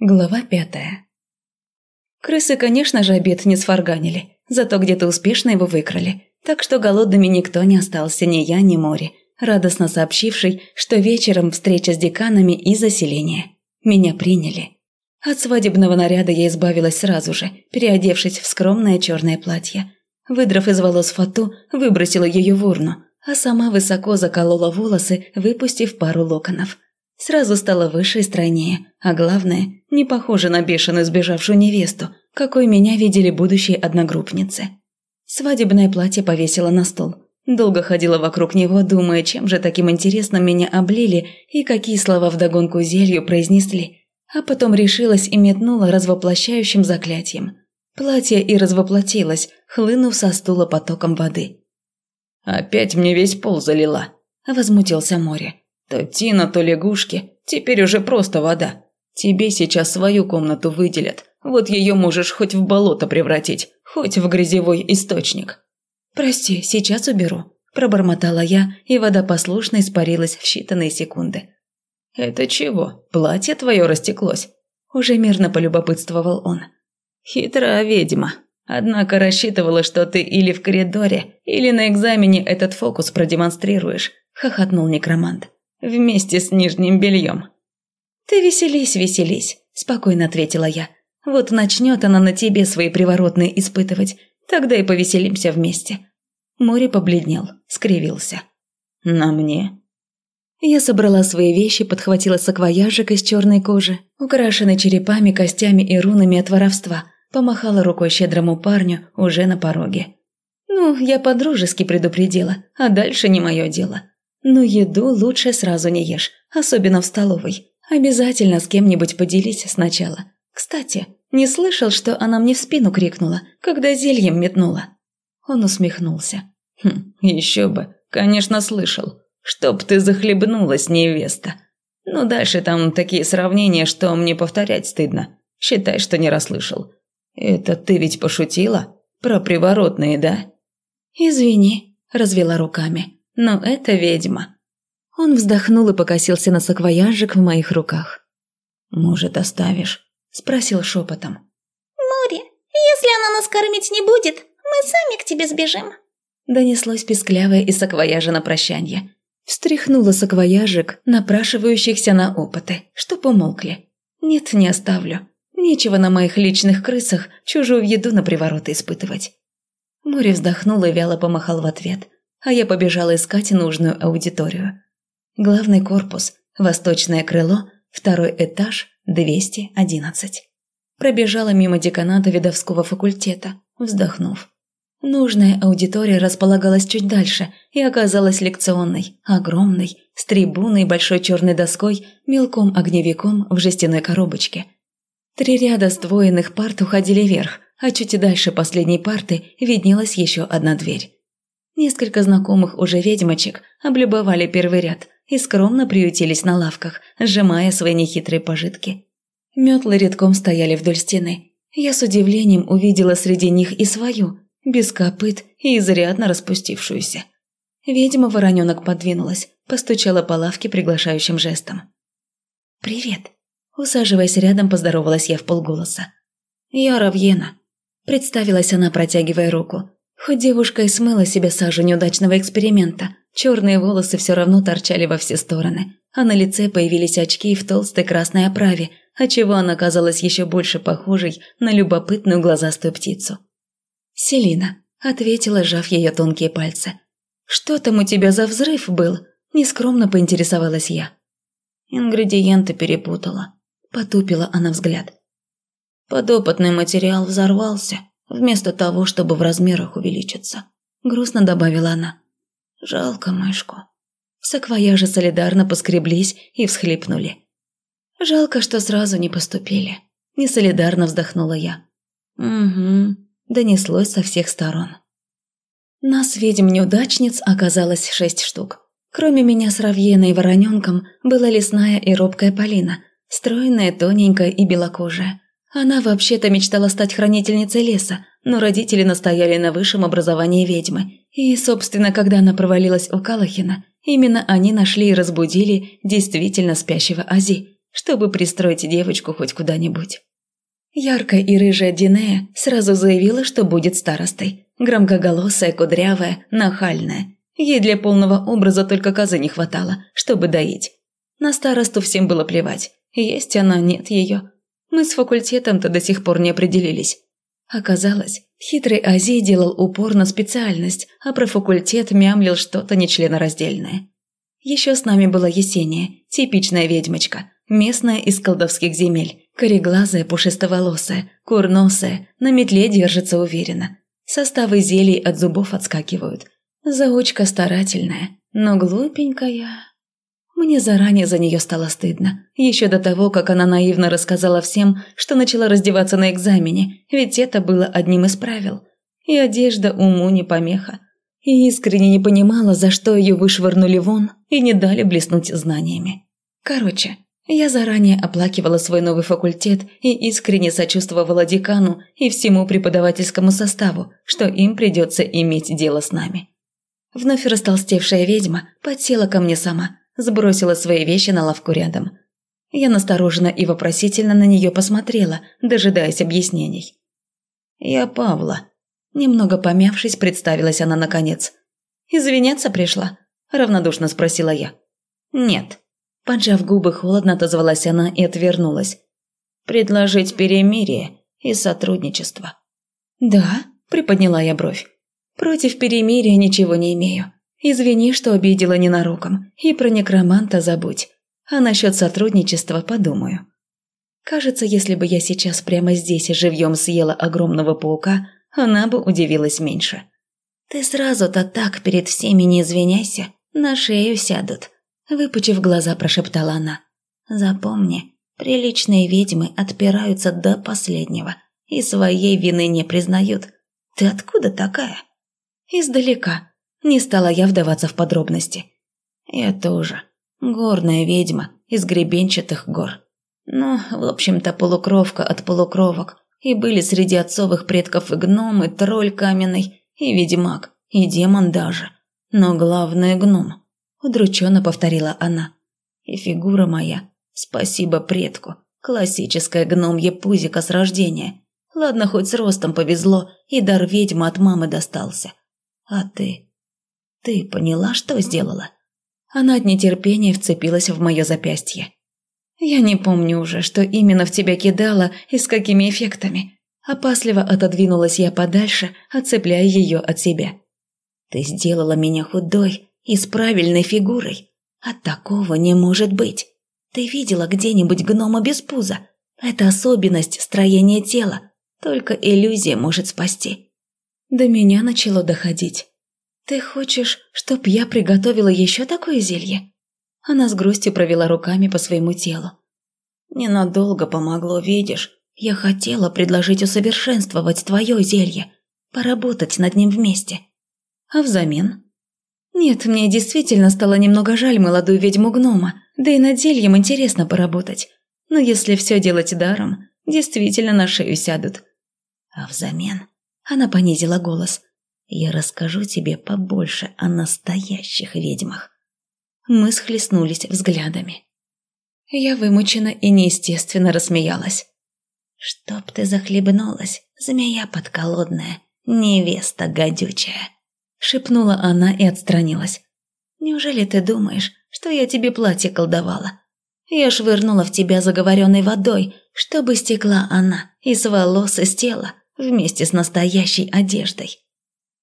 Глава пятая. Крысы, конечно же, обед не сфарганили, зато где-то успешно его выкрали, так что голодными никто не остался, ни я, ни море, радостно сообщивший, что вечером встреча с деканами и заселение. Меня приняли. От свадебного наряда я избавилась сразу же, переодевшись в скромное черное платье. Выдрав из волос фату, выбросила ее в урну, а сама высоко заколола волосы, выпустив пару локонов – Сразу стала выше и стройнее, а главное, не похожа на бешеную сбежавшую невесту, какой меня видели будущие одногруппницы. Свадебное платье повесила на стол. Долго ходила вокруг него, думая, чем же таким интересным меня облили и какие слова вдогонку зелью произнесли. А потом решилась и метнула развоплощающим заклятием. Платье и развоплотилось, хлынув со стула потоком воды. «Опять мне весь пол залила», – возмутился море. То Тина, то лягушки, теперь уже просто вода. Тебе сейчас свою комнату выделят, вот ее можешь хоть в болото превратить, хоть в грязевой источник. Прости, сейчас уберу, пробормотала я, и вода послушно испарилась в считанные секунды. Это чего? Платье твое растеклось? Уже мирно полюбопытствовал он. Хитрая ведьма. Однако рассчитывала, что ты или в коридоре, или на экзамене этот фокус продемонстрируешь, хохотнул некромант вместе с нижним бельем. «Ты веселись, веселись», – спокойно ответила я. «Вот начнет она на тебе свои приворотные испытывать, тогда и повеселимся вместе». Море побледнел, скривился. «На мне?» Я собрала свои вещи, подхватила саквояжик из черной кожи, украшенный черепами, костями и рунами от воровства, помахала рукой щедрому парню уже на пороге. Ну, я подружески предупредила, а дальше не мое дело. Но еду лучше сразу не ешь, особенно в столовой. Обязательно с кем-нибудь поделись сначала. Кстати, не слышал, что она мне в спину крикнула, когда зельем метнула?» Он усмехнулся. «Хм, еще бы, конечно, слышал. Чтоб ты захлебнулась, невеста. Ну, дальше там такие сравнения, что мне повторять стыдно. Считай, что не расслышал. Это ты ведь пошутила? Про приворотные, да?» «Извини», – развела руками но это ведьма. Он вздохнул и покосился на саквояжик в моих руках. «Может, оставишь?» – спросил шепотом. «Море, если она нас кормить не будет, мы сами к тебе сбежим». Донеслось песклявое из саквояжа на прощание. Встряхнула саквояжик, напрашивающихся на опыты, что помолкли. «Нет, не оставлю. Нечего на моих личных крысах чужую еду на привороты испытывать». Море вздохнул и вяло помахал в ответ – а я побежала искать нужную аудиторию. Главный корпус, восточное крыло, второй этаж, 211. Пробежала мимо деканата видовского факультета, вздохнув. Нужная аудитория располагалась чуть дальше и оказалась лекционной, огромной, с трибуной большой черной доской, мелком огневиком в жестяной коробочке. Три ряда сдвоенных парт уходили вверх, а чуть дальше последней парты виднелась еще одна дверь. Несколько знакомых уже ведьмочек облюбовали первый ряд и скромно приютились на лавках, сжимая свои нехитрые пожитки. Метлы редком стояли вдоль стены. Я с удивлением увидела среди них и свою, без копыт и изрядно распустившуюся. Ведьма-вороненок подвинулась, постучала по лавке приглашающим жестом. «Привет!» Усаживаясь рядом, поздоровалась я в полголоса. «Я Равьена», – представилась она, протягивая руку. Хоть девушка и смыла себе сажу неудачного эксперимента, черные волосы все равно торчали во все стороны, а на лице появились очки в толстой красной оправе, отчего она казалась еще больше похожей на любопытную глазастую птицу. «Селина», – ответила, сжав ее тонкие пальцы. «Что там у тебя за взрыв был?» – нескромно поинтересовалась я. Ингредиенты перепутала. Потупила она взгляд. Подопытный материал взорвался, вместо того, чтобы в размерах увеличиться», – грустно добавила она. «Жалко мышку». В саквояже солидарно поскреблись и всхлипнули. «Жалко, что сразу не поступили», – несолидарно вздохнула я. «Угу», – донеслось со всех сторон. Нас, ведьм-неудачниц, оказалось шесть штук. Кроме меня с Равьеной и Вороненком была лесная и робкая Полина, стройная, тоненькая и белокожая. Она вообще-то мечтала стать хранительницей леса, но родители настояли на высшем образовании ведьмы. И, собственно, когда она провалилась у Калахина, именно они нашли и разбудили действительно спящего Ази. чтобы пристроить девочку хоть куда-нибудь. Яркая и рыжая Динея сразу заявила, что будет старостой. Громкоголосая, кудрявая, нахальная. Ей для полного образа только козы не хватало, чтобы доить. На старосту всем было плевать. Есть она, нет ее. Мы с факультетом-то до сих пор не определились. Оказалось, хитрый Азий делал упор на специальность, а про факультет мямлил что-то нечленораздельное. Еще с нами была Есения, типичная ведьмочка, местная из колдовских земель, кореглазая, пушистоволосая, курносая, на метле держится уверенно. Составы зелий от зубов отскакивают. Заучка старательная, но глупенькая. Мне заранее за нее стало стыдно. Еще до того, как она наивно рассказала всем, что начала раздеваться на экзамене, ведь это было одним из правил. И одежда уму не помеха. И искренне не понимала, за что ее вышвырнули вон и не дали блеснуть знаниями. Короче, я заранее оплакивала свой новый факультет и искренне сочувствовала декану и всему преподавательскому составу, что им придется иметь дело с нами. Вновь растолстевшая ведьма подсела ко мне сама, сбросила свои вещи на лавку рядом. Я настороженно и вопросительно на нее посмотрела, дожидаясь объяснений. «Я Павла». Немного помявшись, представилась она наконец. «Извиняться пришла?» – равнодушно спросила я. «Нет». Поджав губы, холодно отозвалась она и отвернулась. «Предложить перемирие и сотрудничество». «Да?» – приподняла я бровь. «Против перемирия ничего не имею. Извини, что обидела ненароком, и про некроманта забудь. А насчет сотрудничества подумаю. Кажется, если бы я сейчас прямо здесь живьем съела огромного паука, она бы удивилась меньше. «Ты сразу-то так перед всеми не извиняйся, на шею сядут», – выпучив глаза, прошептала она. «Запомни, приличные ведьмы отпираются до последнего и своей вины не признают. Ты откуда такая?» «Издалека», не стала я вдаваться в подробности. Я тоже. Горная ведьма из гребенчатых гор. Ну, в общем-то, полукровка от полукровок. И были среди отцовых предков и гном, и тролль каменный, и ведьмак, и демон даже. Но главное гном. Удрученно повторила она. И фигура моя. Спасибо предку. Классическая гномья пузика с рождения. Ладно, хоть с ростом повезло, и дар ведьмы от мамы достался. А ты? Ты поняла, что сделала?» Она от нетерпения вцепилась в мое запястье. «Я не помню уже, что именно в тебя кидала и с какими эффектами». Опасливо отодвинулась я подальше, отцепляя ее от себя. «Ты сделала меня худой и с правильной фигурой. От такого не может быть. Ты видела где-нибудь гнома без пуза? Это особенность строения тела. Только иллюзия может спасти». До меня начало доходить. «Ты хочешь, чтоб я приготовила еще такое зелье?» Она с грустью провела руками по своему телу. «Ненадолго помогло, видишь. Я хотела предложить усовершенствовать твое зелье, поработать над ним вместе. А взамен?» «Нет, мне действительно стало немного жаль молодую ведьму-гнома, да и над зельем интересно поработать. Но если все делать даром, действительно на шею сядут». «А взамен?» Она понизила голос – я расскажу тебе побольше о настоящих ведьмах. Мы схлестнулись взглядами. Я вымученно и неестественно рассмеялась. «Чтоб ты захлебнулась, змея подколодная, невеста гадючая!» Шепнула она и отстранилась. «Неужели ты думаешь, что я тебе платье колдовала? Я швырнула в тебя заговоренной водой, чтобы стекла она из волос и с тела вместе с настоящей одеждой.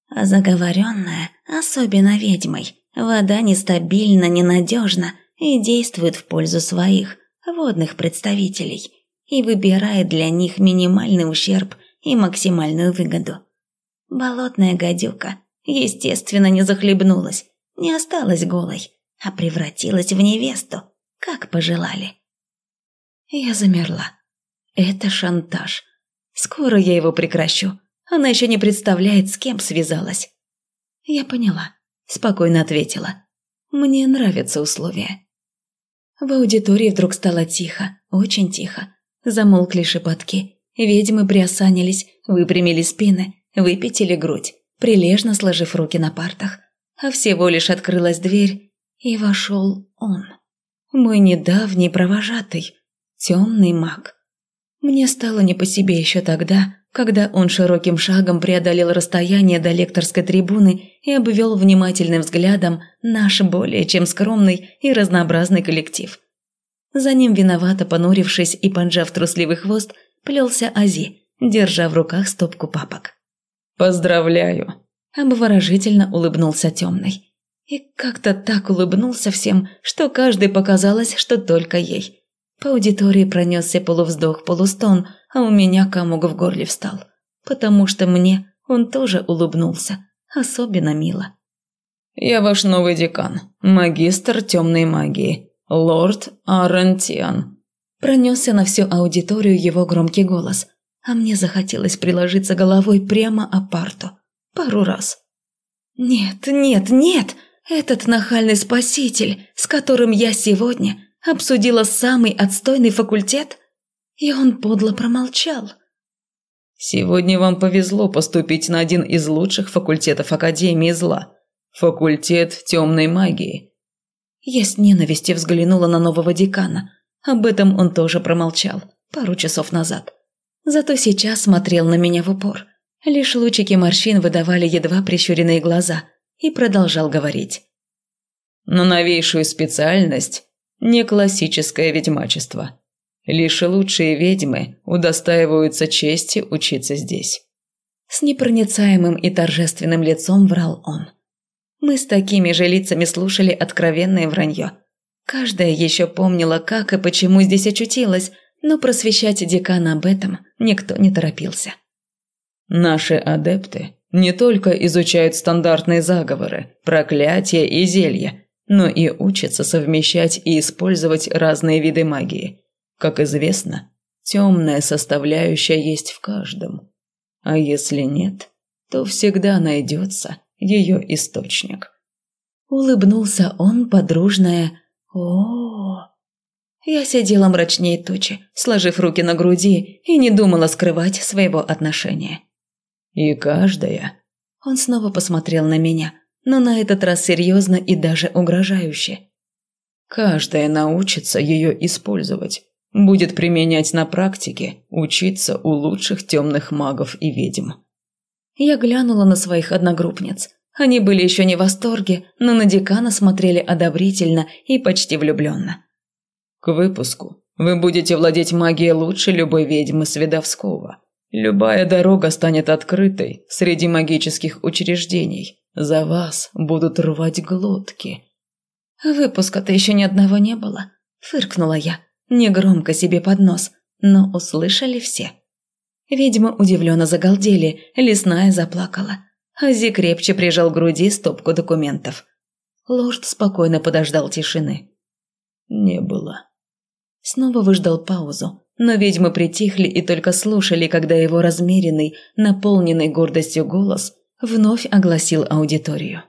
А заговоренная, особенно ведьмой, вода нестабильна, ненадежна и действует в пользу своих, водных представителей, и выбирает для них минимальный ущерб и максимальную выгоду. Болотная гадюка, естественно, не захлебнулась, не осталась голой, а превратилась в невесту, как пожелали. Я замерла. Это шантаж. Скоро я его прекращу. Она еще не представляет, с кем связалась. Я поняла, спокойно ответила. Мне нравятся условия. В аудитории вдруг стало тихо, очень тихо. Замолкли шепотки. Ведьмы приосанились, выпрямили спины, выпятили грудь, прилежно сложив руки на партах. А всего лишь открылась дверь, и вошел он. Мой недавний провожатый, темный маг. Мне стало не по себе еще тогда, когда он широким шагом преодолел расстояние до лекторской трибуны и обвел внимательным взглядом наш более чем скромный и разнообразный коллектив. За ним виновато понурившись и поджав трусливый хвост, плелся Ази, держа в руках стопку папок. «Поздравляю!» – обворожительно улыбнулся темный. И как-то так улыбнулся всем, что каждый показалось, что только ей. По аудитории пронесся полувздох-полустон, а у меня комок в горле встал. Потому что мне он тоже улыбнулся, особенно мило. «Я ваш новый декан, магистр темной магии, лорд Арантиан». Пронесся на всю аудиторию его громкий голос, а мне захотелось приложиться головой прямо о парту. Пару раз. «Нет, нет, нет!» Этот нахальный спаситель, с которым я сегодня обсудила самый отстойный факультет, и он подло промолчал. Сегодня вам повезло поступить на один из лучших факультетов Академии зла. Факультет темной магии. Я с ненавистью взглянула на нового декана. Об этом он тоже промолчал пару часов назад. Зато сейчас смотрел на меня в упор. Лишь лучики морщин выдавали едва прищуренные глаза – и продолжал говорить. «На новейшую специальность – не классическое ведьмачество. Лишь лучшие ведьмы удостаиваются чести учиться здесь». С непроницаемым и торжественным лицом врал он. Мы с такими же лицами слушали откровенное вранье. Каждая еще помнила, как и почему здесь очутилась, но просвещать декана об этом никто не торопился. «Наши адепты не только изучают стандартные заговоры, проклятия и зелья, но и учатся совмещать и использовать разные виды магии. Как известно, темная составляющая есть в каждом. А если нет, то всегда найдется ее источник. Улыбнулся он подружное о, -о, -о. Я сидела мрачнее тучи, сложив руки на груди и не думала скрывать своего отношения. И каждая. Он снова посмотрел на меня, но на этот раз серьезно и даже угрожающе. Каждая научится ее использовать, будет применять на практике, учиться у лучших темных магов и ведьм. Я глянула на своих одногруппниц. Они были еще не в восторге, но на декана смотрели одобрительно и почти влюбленно. К выпуску вы будете владеть магией лучше любой ведьмы Свидовского. Любая дорога станет открытой среди магических учреждений. За вас будут рвать глотки. Выпуска-то еще ни одного не было. Фыркнула я, негромко себе под нос, но услышали все. Видимо, удивленно загалдели, лесная заплакала. Ази крепче прижал к груди стопку документов. Лорд спокойно подождал тишины. «Не было». Снова выждал паузу, но ведьмы притихли и только слушали, когда его размеренный, наполненный гордостью голос вновь огласил аудиторию.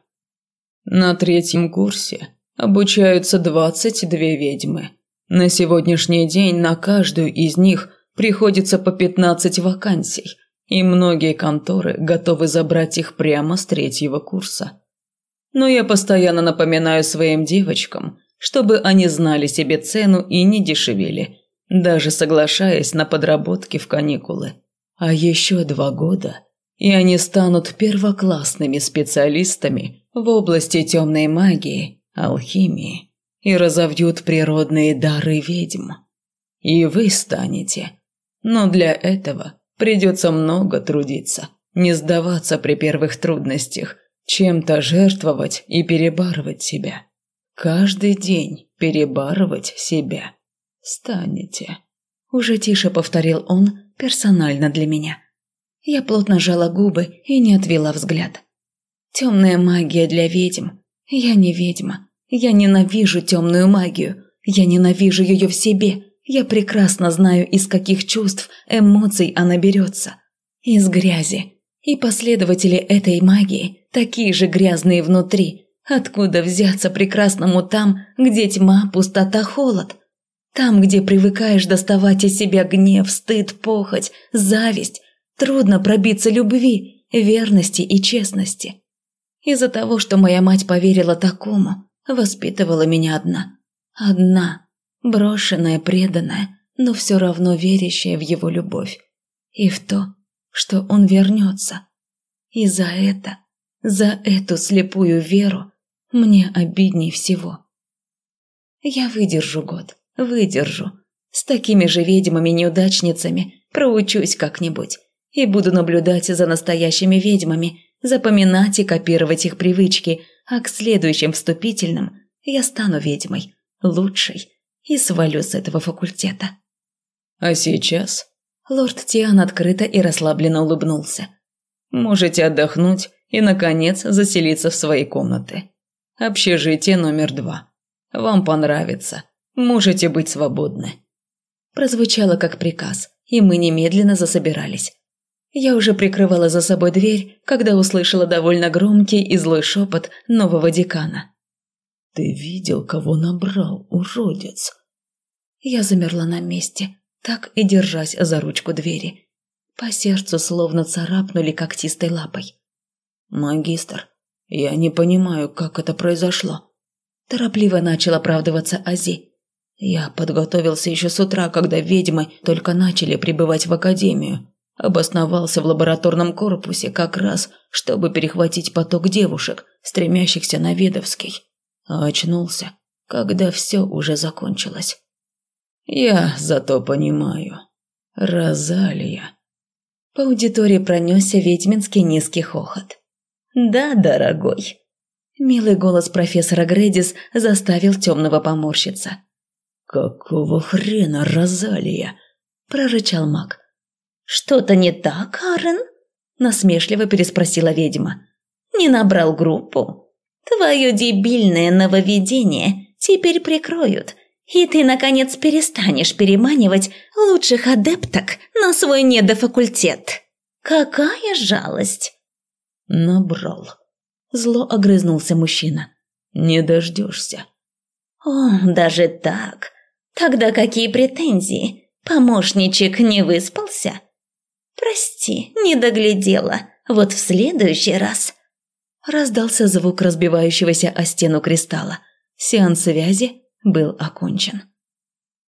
«На третьем курсе обучаются двадцать две ведьмы. На сегодняшний день на каждую из них приходится по пятнадцать вакансий, и многие конторы готовы забрать их прямо с третьего курса. Но я постоянно напоминаю своим девочкам, чтобы они знали себе цену и не дешевели» даже соглашаясь на подработки в каникулы. А еще два года, и они станут первоклассными специалистами в области темной магии, алхимии и разовьют природные дары ведьм. И вы станете. Но для этого придется много трудиться, не сдаваться при первых трудностях, чем-то жертвовать и перебарывать себя. Каждый день перебарывать себя станете». Уже тише повторил он персонально для меня. Я плотно сжала губы и не отвела взгляд. Темная магия для ведьм. Я не ведьма. Я ненавижу темную магию. Я ненавижу ее в себе. Я прекрасно знаю, из каких чувств, эмоций она берется. Из грязи. И последователи этой магии такие же грязные внутри. Откуда взяться прекрасному там, где тьма, пустота, холод? Там, где привыкаешь доставать из себя гнев, стыд, похоть, зависть, трудно пробиться любви, верности и честности. Из-за того, что моя мать поверила такому, воспитывала меня одна. Одна, брошенная, преданная, но все равно верящая в его любовь. И в то, что он вернется. И за это, за эту слепую веру, мне обидней всего. Я выдержу год, выдержу. С такими же ведьмами-неудачницами проучусь как-нибудь и буду наблюдать за настоящими ведьмами, запоминать и копировать их привычки, а к следующим вступительным я стану ведьмой, лучшей, и свалю с этого факультета. А сейчас? Лорд Тиан открыто и расслабленно улыбнулся. Можете отдохнуть и, наконец, заселиться в свои комнаты. Общежитие номер два. Вам понравится. Можете быть свободны. Прозвучало как приказ, и мы немедленно засобирались. Я уже прикрывала за собой дверь, когда услышала довольно громкий и злой шепот нового декана. «Ты видел, кого набрал, уродец?» Я замерла на месте, так и держась за ручку двери. По сердцу словно царапнули когтистой лапой. «Магистр, я не понимаю, как это произошло». Торопливо начал оправдываться Ази. Я подготовился еще с утра, когда ведьмы только начали прибывать в академию. Обосновался в лабораторном корпусе как раз, чтобы перехватить поток девушек, стремящихся на Ведовский. А очнулся, когда все уже закончилось. Я зато понимаю. Розалия. По аудитории пронесся ведьминский низкий хохот. «Да, дорогой». Милый голос профессора Грэдис заставил темного поморщиться. «Какого хрена, Розалия?» – прорычал маг. «Что-то не так, Арен?» – насмешливо переспросила ведьма. «Не набрал группу. Твое дебильное нововведение теперь прикроют, и ты, наконец, перестанешь переманивать лучших адепток на свой недофакультет. Какая жалость!» «Набрал», – зло огрызнулся мужчина. «Не дождешься». «О, даже так? Тогда какие претензии? Помощничек не выспался?» «Прости, не доглядела. Вот в следующий раз...» Раздался звук разбивающегося о стену кристалла. Сеанс связи был окончен.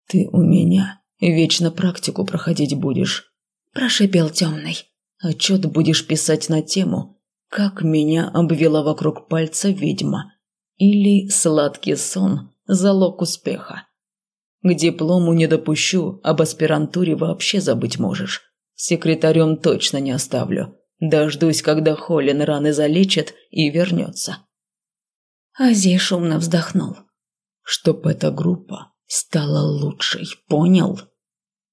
«Ты у меня вечно практику проходить будешь», – прошипел темный. «Отчет будешь писать на тему, как меня обвела вокруг пальца ведьма, или сладкий сон – залог успеха. К диплому не допущу, об аспирантуре вообще забыть можешь. Секретарем точно не оставлю. Дождусь, когда Холлин раны залечит и вернется. Ази шумно вздохнул. Чтоб эта группа стала лучшей, понял?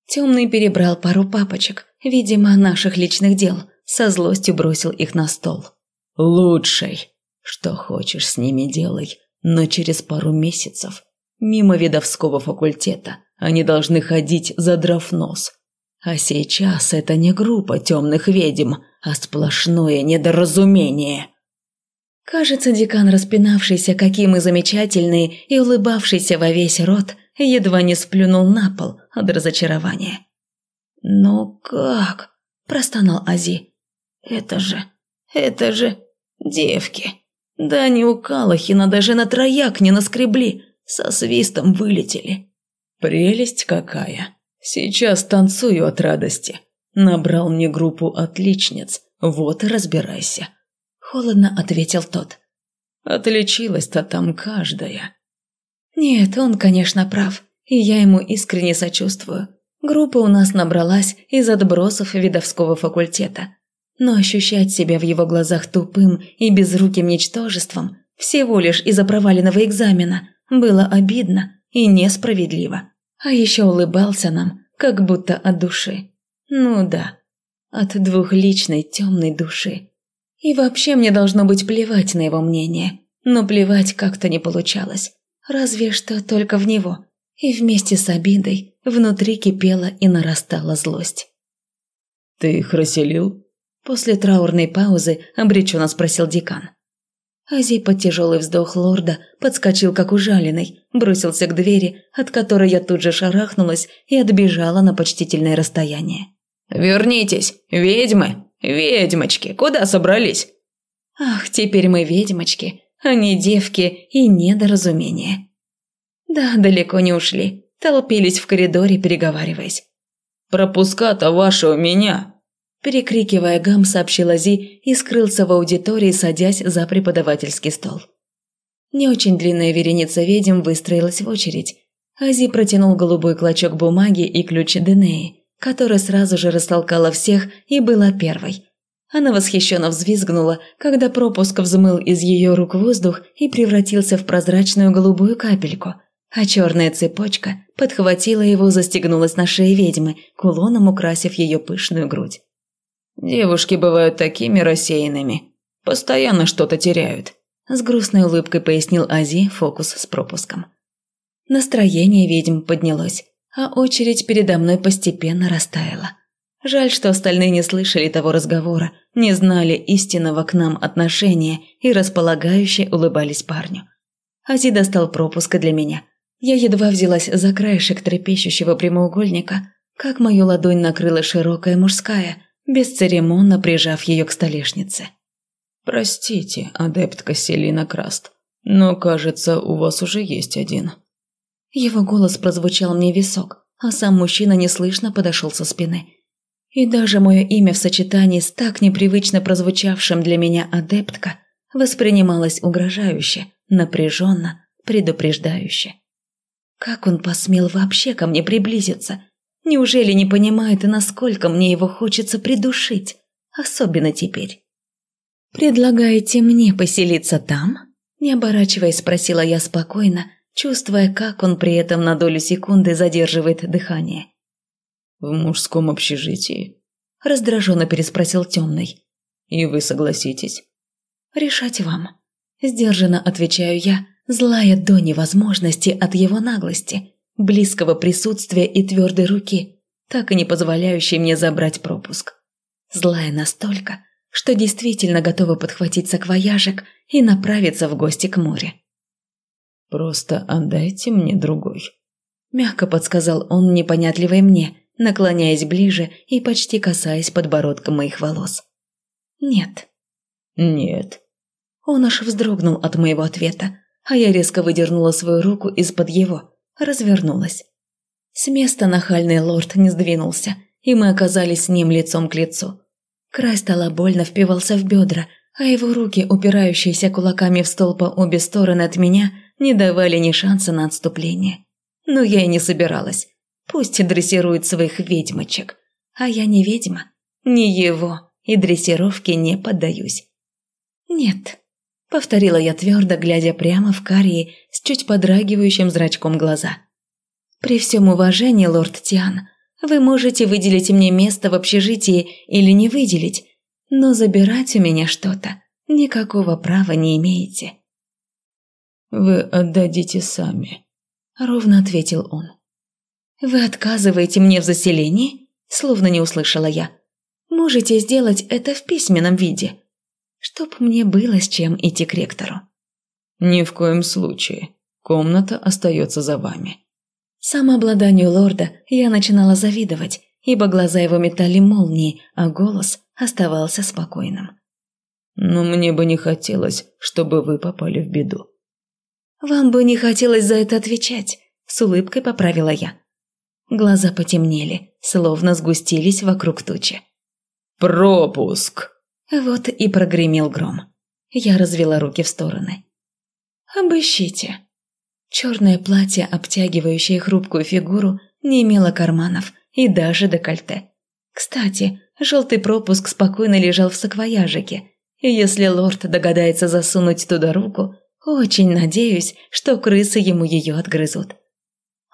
Темный перебрал пару папочек, видимо, наших личных дел, со злостью бросил их на стол. Лучшей. Что хочешь с ними делай, но через пару месяцев мимо видовского факультета они должны ходить, задрав нос, а сейчас это не группа темных ведьм, а сплошное недоразумение. Кажется, декан, распинавшийся, какие мы замечательные, и улыбавшийся во весь рот, едва не сплюнул на пол от разочарования. «Ну как?» – простонал Ази. «Это же... это же... девки. Да они у Калахина даже на трояк не наскребли, со свистом вылетели. Прелесть какая!» Сейчас танцую от радости. Набрал мне группу отличниц, вот и разбирайся. Холодно ответил тот. Отличилась-то там каждая. Нет, он, конечно, прав, и я ему искренне сочувствую. Группа у нас набралась из отбросов видовского факультета. Но ощущать себя в его глазах тупым и безруким ничтожеством всего лишь из-за проваленного экзамена было обидно и несправедливо. А еще улыбался нам, как будто от души. Ну да, от двухличной темной души. И вообще мне должно быть плевать на его мнение. Но плевать как-то не получалось. Разве что только в него. И вместе с обидой внутри кипела и нарастала злость. «Ты их расселил?» После траурной паузы обреченно спросил декан. Азий под тяжелый вздох лорда подскочил как ужаленный, бросился к двери, от которой я тут же шарахнулась и отбежала на почтительное расстояние. «Вернитесь, ведьмы! Ведьмочки, куда собрались?» «Ах, теперь мы ведьмочки, а не девки и недоразумения». Да, далеко не ушли. Толпились в коридоре, переговариваясь. «Пропуска-то ваши у меня!» Перекрикивая гам, сообщил Ази и скрылся в аудитории, садясь за преподавательский стол. Не очень длинная вереница ведьм выстроилась в очередь. Ази протянул голубой клочок бумаги и ключ Денеи, которая сразу же растолкала всех и была первой. Она восхищенно взвизгнула, когда пропуск взмыл из ее рук воздух и превратился в прозрачную голубую капельку, а черная цепочка подхватила его, застегнулась на шее ведьмы, кулоном украсив ее пышную грудь. Девушки бывают такими рассеянными. Постоянно что-то теряют. С грустной улыбкой пояснил Ази фокус с пропуском. Настроение ведьм поднялось, а очередь передо мной постепенно растаяла. Жаль, что остальные не слышали того разговора, не знали истинного к нам отношения и располагающе улыбались парню. Ази достал пропуск для меня. Я едва взялась за краешек трепещущего прямоугольника, как мою ладонь накрыла широкая мужская – бесцеремонно прижав ее к столешнице. «Простите, адептка Селина Краст, но, кажется, у вас уже есть один». Его голос прозвучал мне висок, а сам мужчина неслышно подошел со спины. И даже мое имя в сочетании с так непривычно прозвучавшим для меня адептка воспринималось угрожающе, напряженно, предупреждающе. Как он посмел вообще ко мне приблизиться? Неужели не понимает, насколько мне его хочется придушить, особенно теперь? «Предлагаете мне поселиться там?» Не оборачиваясь, спросила я спокойно, чувствуя, как он при этом на долю секунды задерживает дыхание. «В мужском общежитии?» Раздраженно переспросил темный. «И вы согласитесь?» «Решать вам». Сдержанно отвечаю я, злая до невозможности от его наглости близкого присутствия и твердой руки, так и не позволяющей мне забрать пропуск. Злая настолько, что действительно готова подхватить саквояжик и направиться в гости к морю. «Просто отдайте мне другой», – мягко подсказал он непонятливый мне, наклоняясь ближе и почти касаясь подбородком моих волос. «Нет». «Нет». Он аж вздрогнул от моего ответа, а я резко выдернула свою руку из-под его, развернулась. С места нахальный лорд не сдвинулся, и мы оказались с ним лицом к лицу. Край стола больно впивался в бедра, а его руки, упирающиеся кулаками в стол по обе стороны от меня, не давали ни шанса на отступление. Но я и не собиралась. Пусть дрессирует своих ведьмочек. А я не ведьма, не его, и дрессировке не поддаюсь. Нет, Повторила я твердо, глядя прямо в карие с чуть подрагивающим зрачком глаза. «При всем уважении, лорд Тиан, вы можете выделить мне место в общежитии или не выделить, но забирать у меня что-то никакого права не имеете». «Вы отдадите сами», – ровно ответил он. «Вы отказываете мне в заселении?» – словно не услышала я. «Можете сделать это в письменном виде» чтоб мне было с чем идти к ректору. Ни в коем случае. Комната остается за вами. Самообладанию лорда я начинала завидовать, ибо глаза его метали молнии, а голос оставался спокойным. Но мне бы не хотелось, чтобы вы попали в беду. Вам бы не хотелось за это отвечать, с улыбкой поправила я. Глаза потемнели, словно сгустились вокруг тучи. «Пропуск!» Вот и прогремел гром. Я развела руки в стороны. «Обыщите». Черное платье, обтягивающее хрупкую фигуру, не имело карманов и даже декольте. Кстати, желтый пропуск спокойно лежал в саквояжике, и если лорд догадается засунуть туда руку, очень надеюсь, что крысы ему ее отгрызут.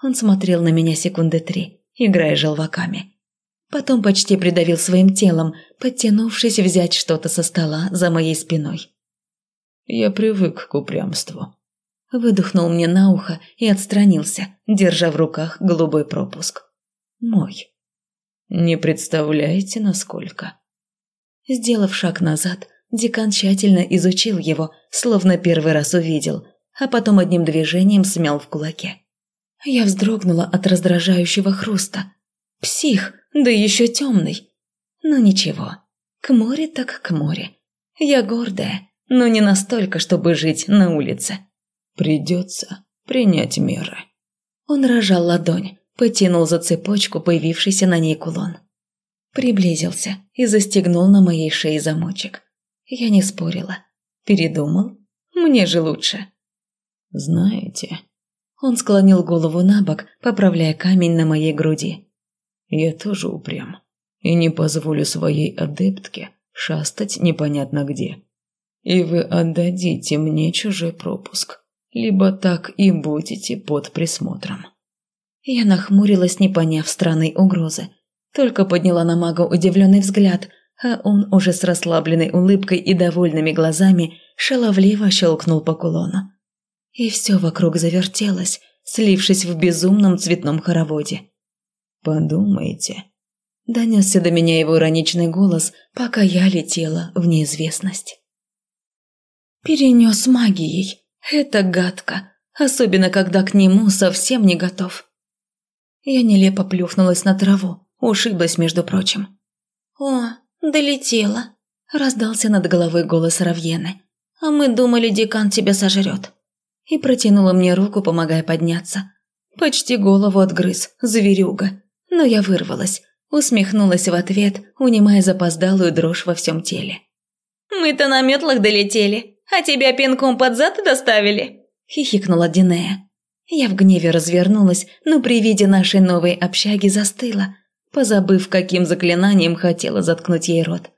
Он смотрел на меня секунды три, играя желваками. Потом почти придавил своим телом, подтянувшись взять что-то со стола за моей спиной. «Я привык к упрямству». Выдохнул мне на ухо и отстранился, держа в руках голубой пропуск. Мой. «Не представляете, насколько». Сделав шаг назад, декан тщательно изучил его, словно первый раз увидел, а потом одним движением смял в кулаке. Я вздрогнула от раздражающего хруста. «Псих!» Да еще темный. Но ничего, к морю так к морю. Я гордая, но не настолько, чтобы жить на улице. Придется принять меры». Он рожал ладонь, потянул за цепочку, появившийся на ней кулон. Приблизился и застегнул на моей шее замочек. Я не спорила. Передумал? Мне же лучше. «Знаете...» Он склонил голову на бок, поправляя камень на моей груди. «Я тоже упрям и не позволю своей адептке шастать непонятно где. И вы отдадите мне чужой пропуск, либо так и будете под присмотром». Я нахмурилась, не поняв странной угрозы. Только подняла на мага удивленный взгляд, а он уже с расслабленной улыбкой и довольными глазами шаловливо щелкнул по кулону. И все вокруг завертелось, слившись в безумном цветном хороводе. «Подумайте», – донесся до меня его ироничный голос, пока я летела в неизвестность. Перенес магией. Это гадко, особенно когда к нему совсем не готов. Я нелепо плюхнулась на траву, ушиблась, между прочим. «О, долетела!» – раздался над головой голос Равьены. «А мы думали, декан тебя сожрет». И протянула мне руку, помогая подняться. Почти голову отгрыз, зверюга. Но я вырвалась, усмехнулась в ответ, унимая запоздалую дрожь во всем теле. «Мы-то на метлах долетели, а тебя пинком под зад доставили!» – хихикнула Динея. Я в гневе развернулась, но при виде нашей новой общаги застыла, позабыв, каким заклинанием хотела заткнуть ей рот.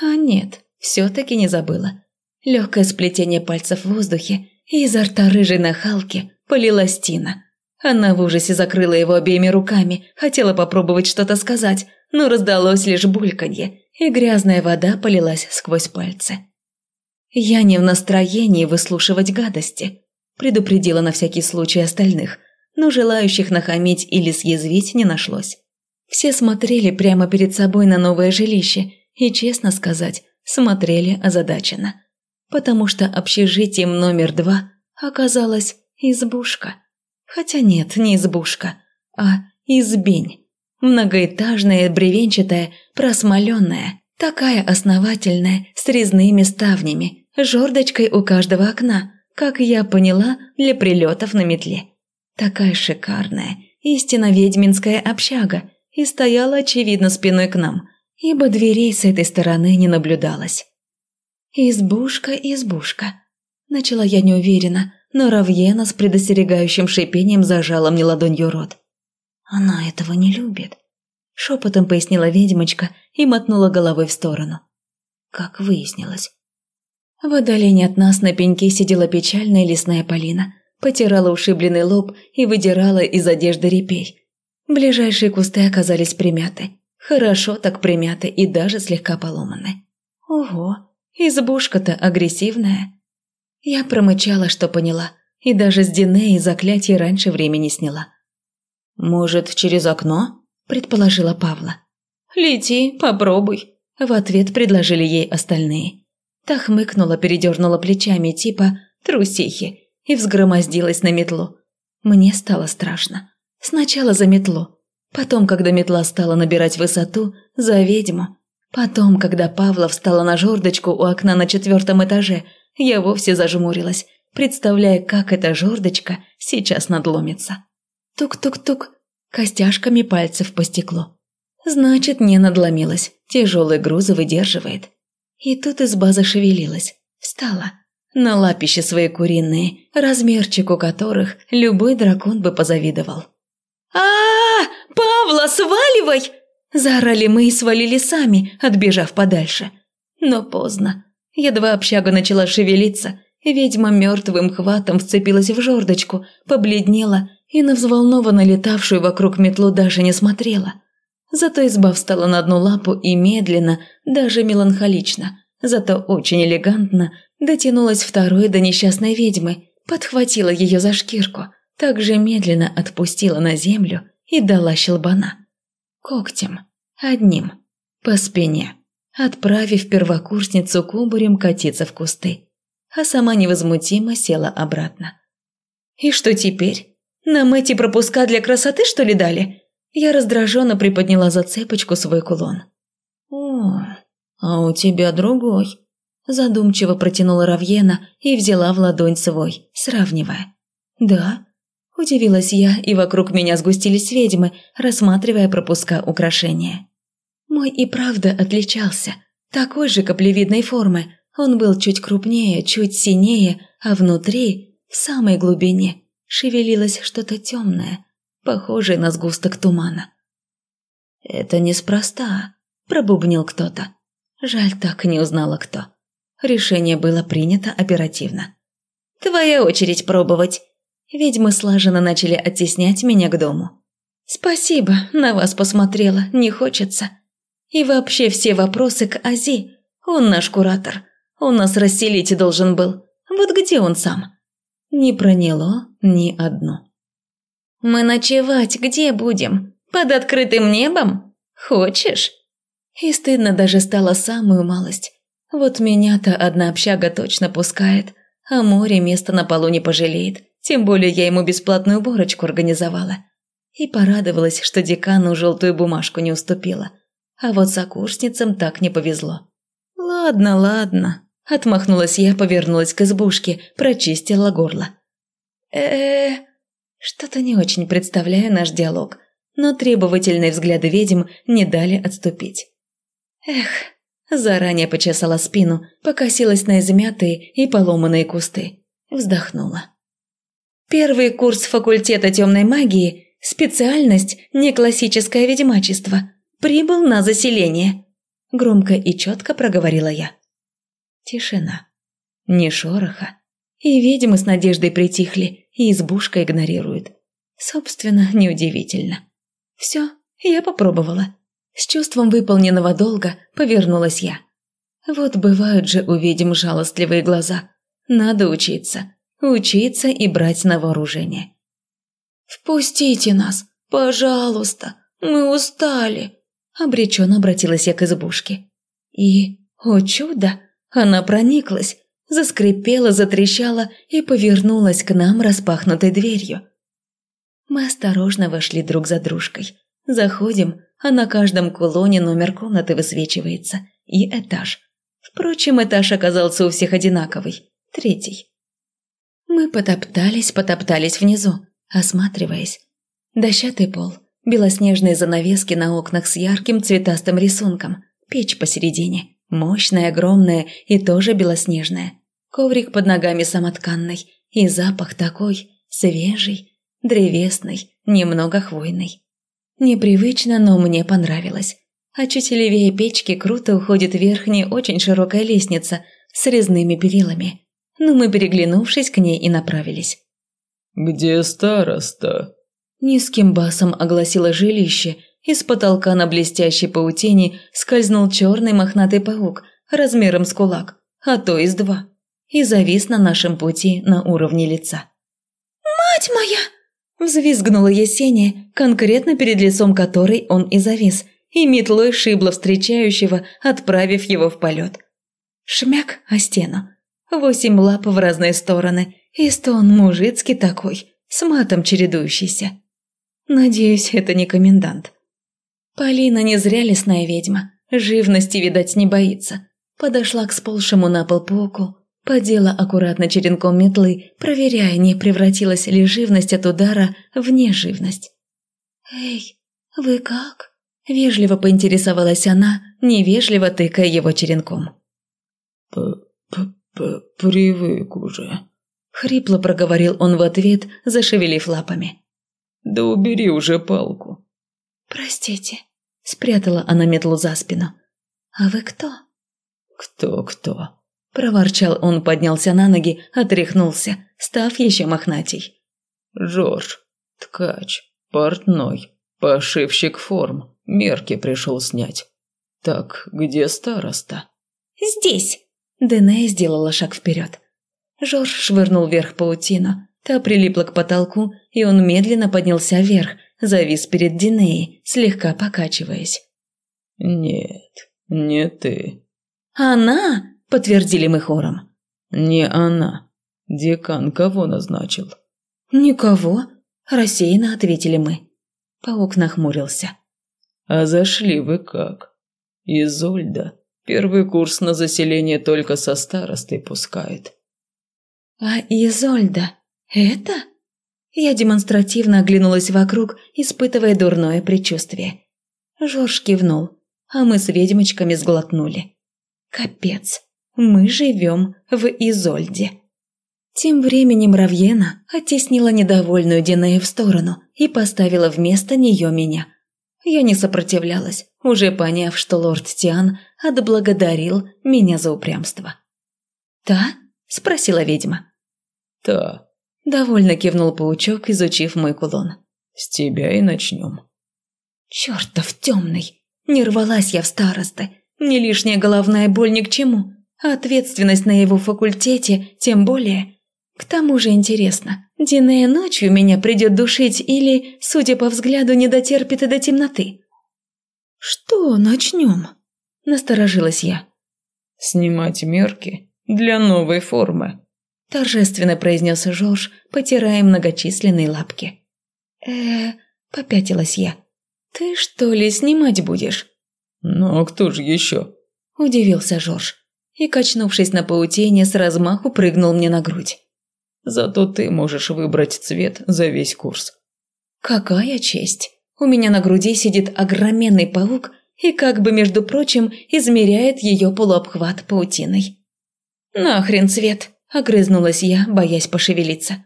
А нет, все-таки не забыла. Легкое сплетение пальцев в воздухе, и изо рта рыжей нахалки полилась Тина. Она в ужасе закрыла его обеими руками, хотела попробовать что-то сказать, но раздалось лишь бульканье, и грязная вода полилась сквозь пальцы. Я не в настроении выслушивать гадости, предупредила на всякий случай остальных, но желающих нахамить или съязвить не нашлось. Все смотрели прямо перед собой на новое жилище и, честно сказать, смотрели озадаченно. Потому что общежитием номер два оказалась избушка. Хотя нет, не избушка, а избень. Многоэтажная, бревенчатая, просмоленная, такая основательная, с резными ставнями, жердочкой у каждого окна – как я поняла, для прилетов на метле. Такая шикарная, истинно ведьминская общага, и стояла, очевидно, спиной к нам, ибо дверей с этой стороны не наблюдалось. «Избушка, избушка», – начала я неуверенно, но Равьена с предостерегающим шипением зажала мне ладонью рот. «Она этого не любит», – шепотом пояснила ведьмочка и мотнула головой в сторону. Как выяснилось, в отдалении от нас на пеньке сидела печальная лесная Полина, потирала ушибленный лоб и выдирала из одежды репей. Ближайшие кусты оказались примяты. Хорошо так примяты и даже слегка поломаны. Ого, избушка-то агрессивная. Я промычала, что поняла, и даже с Динеей заклятие раньше времени сняла. «Может, через окно?» – предположила Павла. «Лети, попробуй», – в ответ предложили ей остальные. Та хмыкнула, передернула плечами, типа «трусихи» и взгромоздилась на метлу. Мне стало страшно. Сначала за метлу, потом, когда метла стала набирать высоту, за ведьму. Потом, когда Павла встала на жердочку у окна на четвертом этаже, я вовсе зажмурилась, представляя, как эта жердочка сейчас надломится. Тук-тук-тук, костяшками пальцев по стеклу. Значит, не надломилась, тяжелый груз выдерживает. И тут изба зашевелилась, встала. На лапище свои куриные, размерчику которых любой дракон бы позавидовал. а, -а, -а Павла, сваливай!» Заорали мы и свалили сами, отбежав подальше. Но поздно. Едва общага начала шевелиться, ведьма мертвым хватом вцепилась в жердочку, побледнела и на взволнованно летавшую вокруг метлу даже не смотрела. Зато изба встала на одну лапу и медленно, даже меланхолично, зато очень элегантно дотянулась второй до несчастной ведьмы, подхватила ее за шкирку, также медленно отпустила на землю и дала щелбана. Когтем, одним, по спине, отправив первокурсницу кубарем катиться в кусты, а сама невозмутимо села обратно. «И что теперь? Нам эти пропуска для красоты, что ли, дали?» Я раздраженно приподняла за цепочку свой кулон. «О, а у тебя другой», – задумчиво протянула Равьена и взяла в ладонь свой, сравнивая. «Да», – удивилась я, и вокруг меня сгустились ведьмы, рассматривая пропуска украшения. Мой и правда отличался. Такой же каплевидной формы. Он был чуть крупнее, чуть синее, а внутри, в самой глубине, шевелилось что-то темное, похожее на сгусток тумана. «Это неспроста», – пробубнил кто-то. Жаль, так не узнала кто. Решение было принято оперативно. «Твоя очередь пробовать». Ведьмы слаженно начали оттеснять меня к дому. «Спасибо, на вас посмотрела, не хочется. И вообще все вопросы к Ази. Он наш куратор. Он нас расселить должен был. Вот где он сам?» Не проняло ни одно. «Мы ночевать где будем? Под открытым небом? Хочешь?» И стыдно даже стало самую малость. Вот меня-то одна общага точно пускает, а море места на полу не пожалеет, тем более я ему бесплатную уборочку организовала. И порадовалась, что декану желтую бумажку не уступила. А вот сокурсницам так не повезло. «Ладно, ладно», – отмахнулась я, повернулась к избушке, прочистила горло. э Что-то не очень представляю наш диалог, но требовательные взгляды ведьм не дали отступить. Эх, заранее почесала спину, покосилась на измятые и поломанные кусты. Вздохнула. Первый курс факультета темной магии, специальность неклассическое ведьмачество, прибыл на заселение. Громко и четко проговорила я. Тишина. Ни шороха. И ведьмы с надеждой притихли, и избушка игнорирует. Собственно, неудивительно. Все, я попробовала. С чувством выполненного долга повернулась я. Вот бывают же у ведьм жалостливые глаза. Надо учиться. Учиться и брать на вооружение. «Впустите нас, пожалуйста, мы устали», – обреченно обратилась я к избушке. И, о чудо, она прониклась, заскрипела, затрещала и повернулась к нам распахнутой дверью. Мы осторожно вошли друг за дружкой. Заходим, а на каждом кулоне номер комнаты высвечивается и этаж. Впрочем, этаж оказался у всех одинаковый, третий. Мы потоптались, потоптались внизу, осматриваясь. Дощатый пол, белоснежные занавески на окнах с ярким цветастым рисунком, печь посередине, мощная, огромная и тоже белоснежная, коврик под ногами самотканный и запах такой, свежий, древесный, немного хвойный. Непривычно, но мне понравилось. А чуть левее печки круто уходит вверх не очень широкая лестница с резными перилами. Но мы, переглянувшись к ней, и направились. «Где староста?» Низким басом огласило жилище, из потолка на блестящей паутине скользнул черный мохнатый паук размером с кулак, а то из два, и завис на нашем пути на уровне лица. «Мать моя!» Взвизгнула Есения, конкретно перед лицом которой он и завис, и метлой шибла встречающего, отправив его в полет. Шмяк о стену. Восемь лап в разные стороны, и стон мужицкий такой, с матом чередующийся. Надеюсь, это не комендант. Полина не зря лесная ведьма, живности, видать, не боится. Подошла к сползшему на пол пауку, Подела аккуратно черенком метлы, проверяя, не превратилась ли живность от удара в неживность. «Эй, вы как?» – вежливо поинтересовалась она, невежливо тыкая его черенком. «П-п-п-привык уже», – хрипло проговорил он в ответ, зашевелив лапами. «Да убери уже палку». «Простите», – спрятала она метлу за спину. «А вы кто?» «Кто-кто?» Проворчал он, поднялся на ноги, отряхнулся, став еще мохнатей. «Жорж, ткач, портной, пошивщик форм, мерки пришел снять. Так, где староста?» «Здесь!» Дене сделала шаг вперед. Жорж швырнул вверх паутину. Та прилипла к потолку, и он медленно поднялся вверх, завис перед Динеей, слегка покачиваясь. «Нет, не ты». «Она?» подтвердили мы хором. «Не она. Декан кого назначил?» «Никого», – рассеянно ответили мы. Паук нахмурился. «А зашли вы как? Изольда. Первый курс на заселение только со старостой пускает». «А Изольда это?» Я демонстративно оглянулась вокруг, испытывая дурное предчувствие. Жорж кивнул, а мы с ведьмочками сглотнули. Капец, мы живем в Изольде. Тем временем Равьена оттеснила недовольную Динею в сторону и поставила вместо нее меня. Я не сопротивлялась, уже поняв, что лорд Тиан отблагодарил меня за упрямство. «Та?» – спросила ведьма. «Та», – довольно кивнул паучок, изучив мой кулон. «С тебя и начнем». «Чертов темный! Не рвалась я в старосты. Мне лишняя головная боль ни к чему, а ответственность на его факультете тем более. К тому же интересно, Динея ночью меня придет душить или, судя по взгляду, не дотерпит и до темноты?» «Что начнем?» – насторожилась я. «Снимать мерки для новой формы», – торжественно произнес Жорж, потирая многочисленные лапки. э попятилась я. «Ты что ли снимать будешь?» «Ну, а кто же еще?» – удивился Жорж и, качнувшись на паутине, с размаху прыгнул мне на грудь. «Зато ты можешь выбрать цвет за весь курс». «Какая честь! У меня на груди сидит огроменный паук и, как бы между прочим, измеряет ее полуобхват паутиной». «Нахрен цвет!» – огрызнулась я, боясь пошевелиться.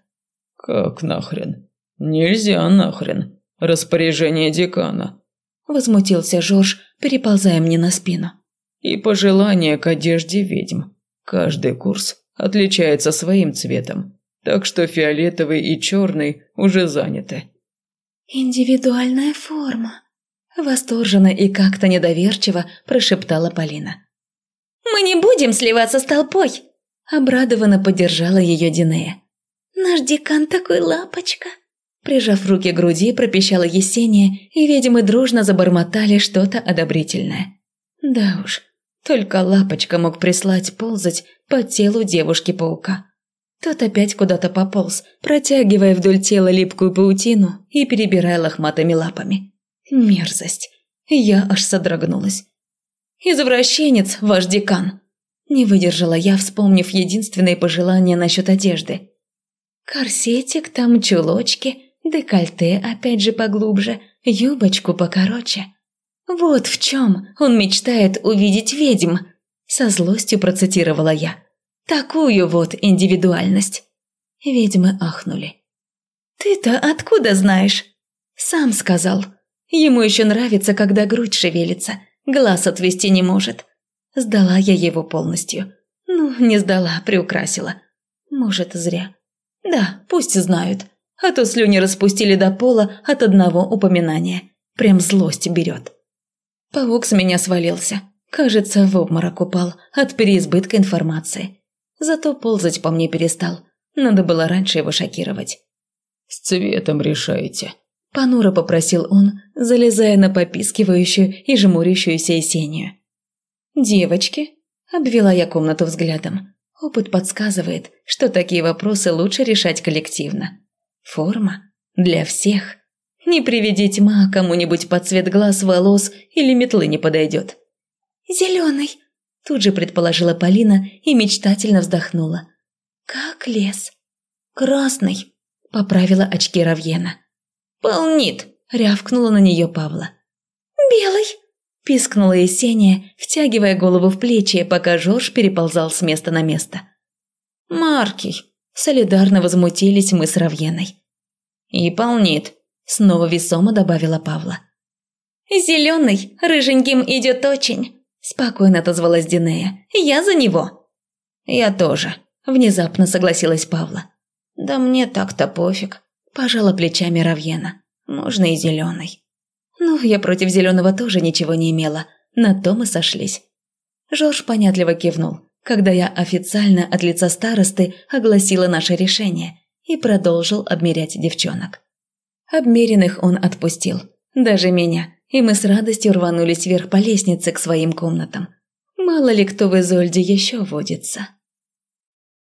«Как нахрен? Нельзя нахрен. Распоряжение декана». Возмутился Жорж, переползая мне на спину. «И пожелание к одежде ведьм. Каждый курс отличается своим цветом, так что фиолетовый и черный уже заняты». «Индивидуальная форма», – восторженно и как-то недоверчиво прошептала Полина. «Мы не будем сливаться с толпой!» – обрадованно поддержала ее Динея. «Наш декан такой лапочка!» Прижав руки к груди, пропищала Есения, и ведьмы дружно забормотали что-то одобрительное. Да уж, только лапочка мог прислать ползать по телу девушки-паука. Тот опять куда-то пополз, протягивая вдоль тела липкую паутину и перебирая лохматыми лапами. Мерзость. Я аж содрогнулась. «Извращенец, ваш декан!» Не выдержала я, вспомнив единственное пожелание насчет одежды. Корсетик, там чулочки, декольте опять же поглубже, юбочку покороче. Вот в чем он мечтает увидеть ведьм, со злостью процитировала я. Такую вот индивидуальность. Ведьмы ахнули. «Ты-то откуда знаешь?» «Сам сказал. Ему еще нравится, когда грудь шевелится, глаз отвести не может». Сдала я его полностью. Ну, не сдала, приукрасила. Может, зря. Да, пусть знают. А то слюни распустили до пола от одного упоминания. Прям злость берет. Паук с меня свалился. Кажется, в обморок упал от переизбытка информации. Зато ползать по мне перестал. Надо было раньше его шокировать. «С цветом решайте», – понуро попросил он, залезая на попискивающую и жмурящуюся Есению. «Девочки?» – обвела я комнату взглядом. Опыт подсказывает, что такие вопросы лучше решать коллективно. Форма? Для всех. Не приведи тьма, кому-нибудь под цвет глаз, волос или метлы не подойдет. «Зеленый», Тут же предположила Полина и мечтательно вздохнула. «Как лес?» «Красный», – поправила очки Равьена. «Полнит», – рявкнула на нее Павла. «Белый», – пискнула Есения, втягивая голову в плечи, пока Жорж переползал с места на место. «Маркий», – солидарно возмутились мы с Равьеной. «И полнит», – снова весомо добавила Павла. «Зеленый, рыженьким идет очень», Спокойно отозвалась Динея. «Я за него». «Я тоже», – внезапно согласилась Павла. «Да мне так-то пофиг», – пожала плечами Равьена. «Можно и зеленый». «Ну, я против зеленого тоже ничего не имела. На то мы сошлись». Жорж понятливо кивнул, когда я официально от лица старосты огласила наше решение и продолжил обмерять девчонок. Обмеренных он отпустил, даже меня, и мы с радостью рванулись вверх по лестнице к своим комнатам. Мало ли кто в Изольде еще водится.